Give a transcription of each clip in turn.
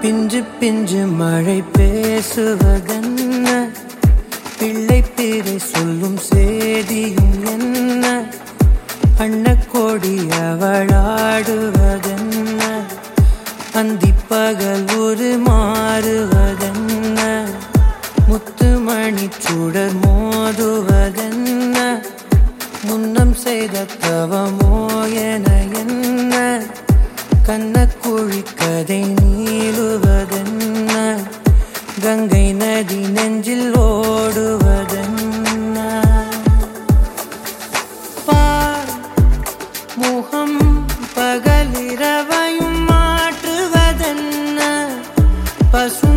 பிஞ்சு பிஞ்சு மழை பேசுவதென்ன? பிள்ளை பேரை சொல்லும் சேதியும் என்ன? அன்னக்கோடி அவளாடுவதென்ன? அந்திப்பகல் ஒரு மாறுவதென்ன? முத்துமணி சுடர் மோதுவதென்ன? முன்னம் செய்த தவமோ என என்ன? கண்ணக்குழி கதை நீளுவதென்ன? கங்கை நதி நெஞ்சில் ஓடுவதென்ன? பார் முகம் பகலிரவையும் மாற்றுவதென்ன? பசு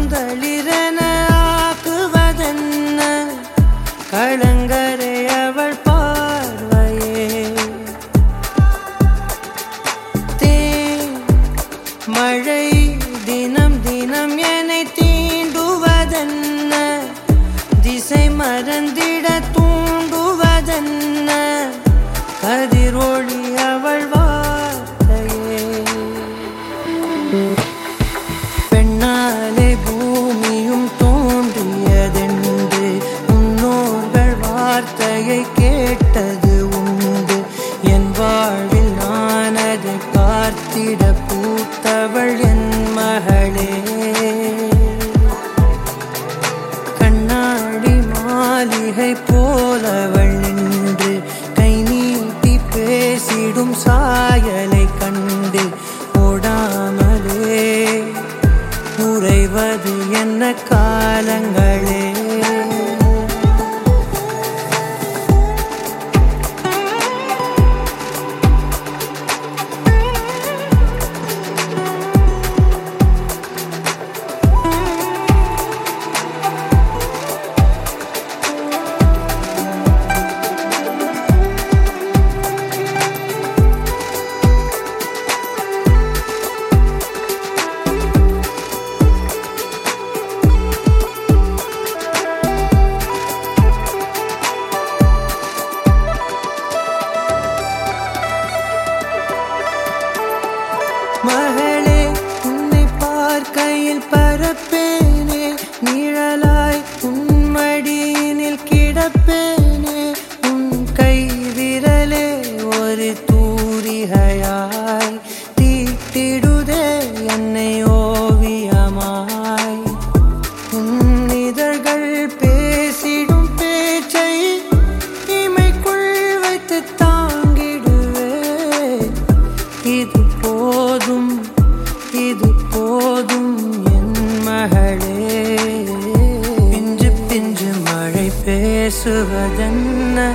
திசை மறந்திட தூண்டுவதென்ன கதிரொளி அவள் வார்த்தையே. பெண்ணாலே பூமியும் தோன்றியதென்று முன்னோர்கள் வார்த்தையை கேட்டது உண்டு. என் வாழ்வில் நான் அதை பார்த்திட உறைவது என்ன காலங்கள்? பார்க்கையில் பரப்பேனே நிழலாய் உன்மடியினில் கிடப்பேனே உன் கை விரலே ஒரு தூரிகையாய் தீட்டிடுதே என்னை ஓவியமாய். உன் இதழ்கள் பேசிடும் பேச்சை இமைக்குள் வைத்து தாங்கிடுவே. இது பேசுவதென்ன?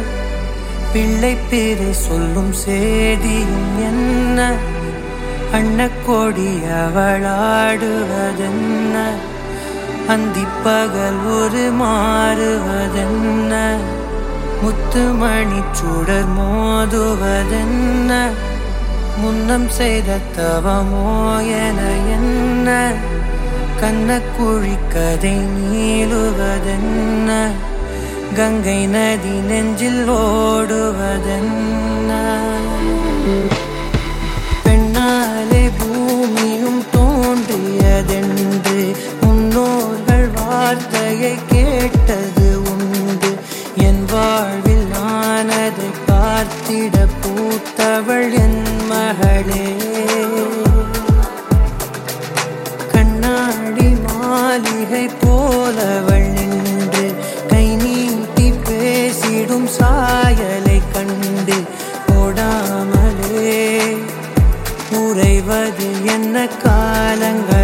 பிள்ளை பேரை சொல்லும் சேதியும் என்ன? அண்ணக்கோடி அவளாடுவதென்ன? அந்திப்பகல் ஒரு மாறுவதென்ன? முத்துமணி சுடர் மோதுவதென்ன? முன்னம் செய்த தவமோ என என்ன? கண்ணக்குழி கதை நீளுவதென்ன? கங்கை நதி நெஞ்சில் ஓடுவதென்ன? பெண்ணாலே பூமியும் தோன்றியதென்று முன்னோர்கள் வார்த்தையை கேட்டது உண்டு. என் வாழ்வில் நான் அதை பார்த்திட பூத்தவள் என் மகளே. കാലങ്ങൾ